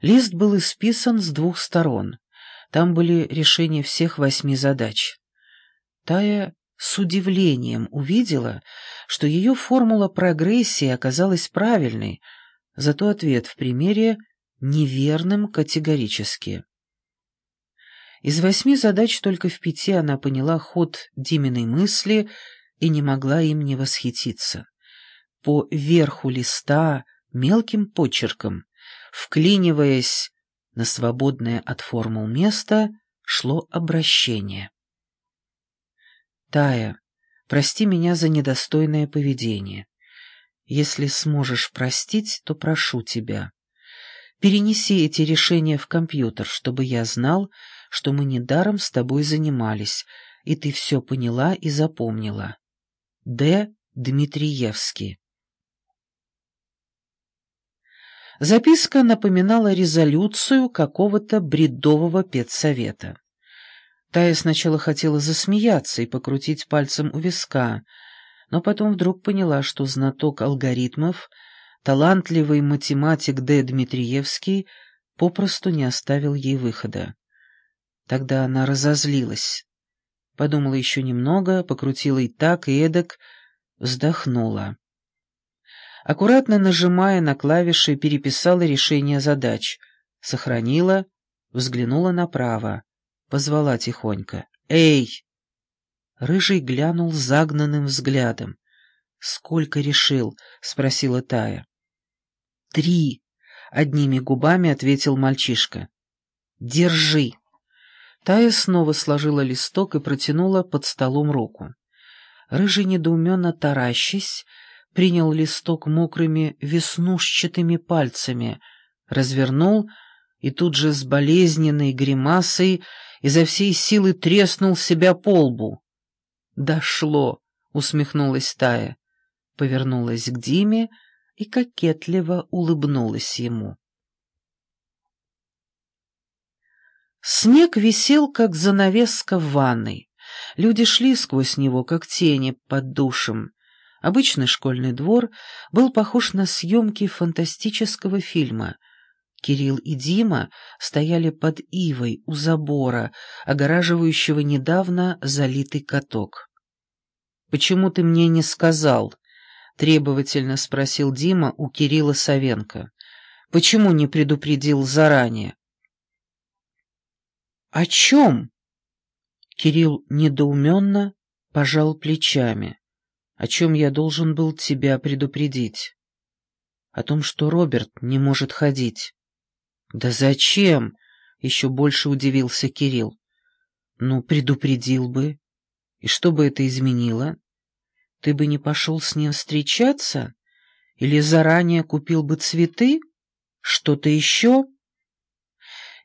Лист был исписан с двух сторон. Там были решения всех восьми задач. Тая с удивлением увидела, что ее формула прогрессии оказалась правильной, зато ответ в примере неверным категорически. Из восьми задач только в пяти она поняла ход Диминой мысли и не могла им не восхититься. По верху листа, мелким почерком, вклиниваясь на свободное от формул место, шло обращение. «Тая, прости меня за недостойное поведение. Если сможешь простить, то прошу тебя. Перенеси эти решения в компьютер, чтобы я знал, что мы недаром с тобой занимались, и ты все поняла и запомнила. Д. Дмитриевский. Записка напоминала резолюцию какого-то бредового педсовета. Тая сначала хотела засмеяться и покрутить пальцем у виска, но потом вдруг поняла, что знаток алгоритмов, талантливый математик Д. Дмитриевский, попросту не оставил ей выхода. Тогда она разозлилась. Подумала еще немного, покрутила и так, и эдак, вздохнула. Аккуратно нажимая на клавиши, переписала решение задач. Сохранила, взглянула направо. Позвала тихонько. «Эй!» Рыжий глянул загнанным взглядом. «Сколько решил?» — спросила Тая. «Три!» — одними губами ответил мальчишка. «Держи!» Тая снова сложила листок и протянула под столом руку. Рыжий, недоуменно таращись, принял листок мокрыми веснушчатыми пальцами, развернул и тут же с болезненной гримасой изо всей силы треснул себя по лбу. «Дошло!» — усмехнулась Тая, повернулась к Диме и кокетливо улыбнулась ему. Снег висел, как занавеска в ванной. Люди шли сквозь него, как тени под душем. Обычный школьный двор был похож на съемки фантастического фильма. Кирилл и Дима стояли под ивой у забора, огораживающего недавно залитый каток. «Почему ты мне не сказал?» — требовательно спросил Дима у Кирилла Савенко. «Почему не предупредил заранее?» «О чем?» Кирилл недоуменно пожал плечами о чем я должен был тебя предупредить. О том, что Роберт не может ходить. Да зачем? Еще больше удивился Кирилл. Ну, предупредил бы. И что бы это изменило? Ты бы не пошел с ним встречаться? Или заранее купил бы цветы? Что-то еще?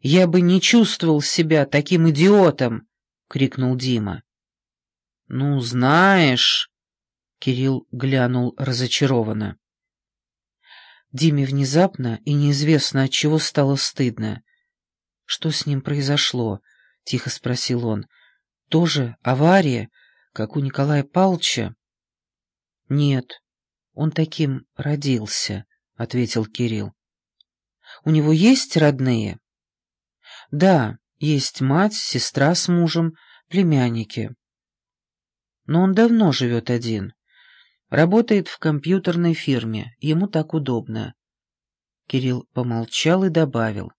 Я бы не чувствовал себя таким идиотом, — крикнул Дима. Ну, знаешь... Кирилл глянул разочарованно. Диме внезапно и неизвестно от чего стало стыдно. «Что с ним произошло?» — тихо спросил он. «Тоже авария, как у Николая Павловича?» «Нет, он таким родился», — ответил Кирилл. «У него есть родные?» «Да, есть мать, сестра с мужем, племянники. Но он давно живет один. Работает в компьютерной фирме, ему так удобно. Кирилл помолчал и добавил.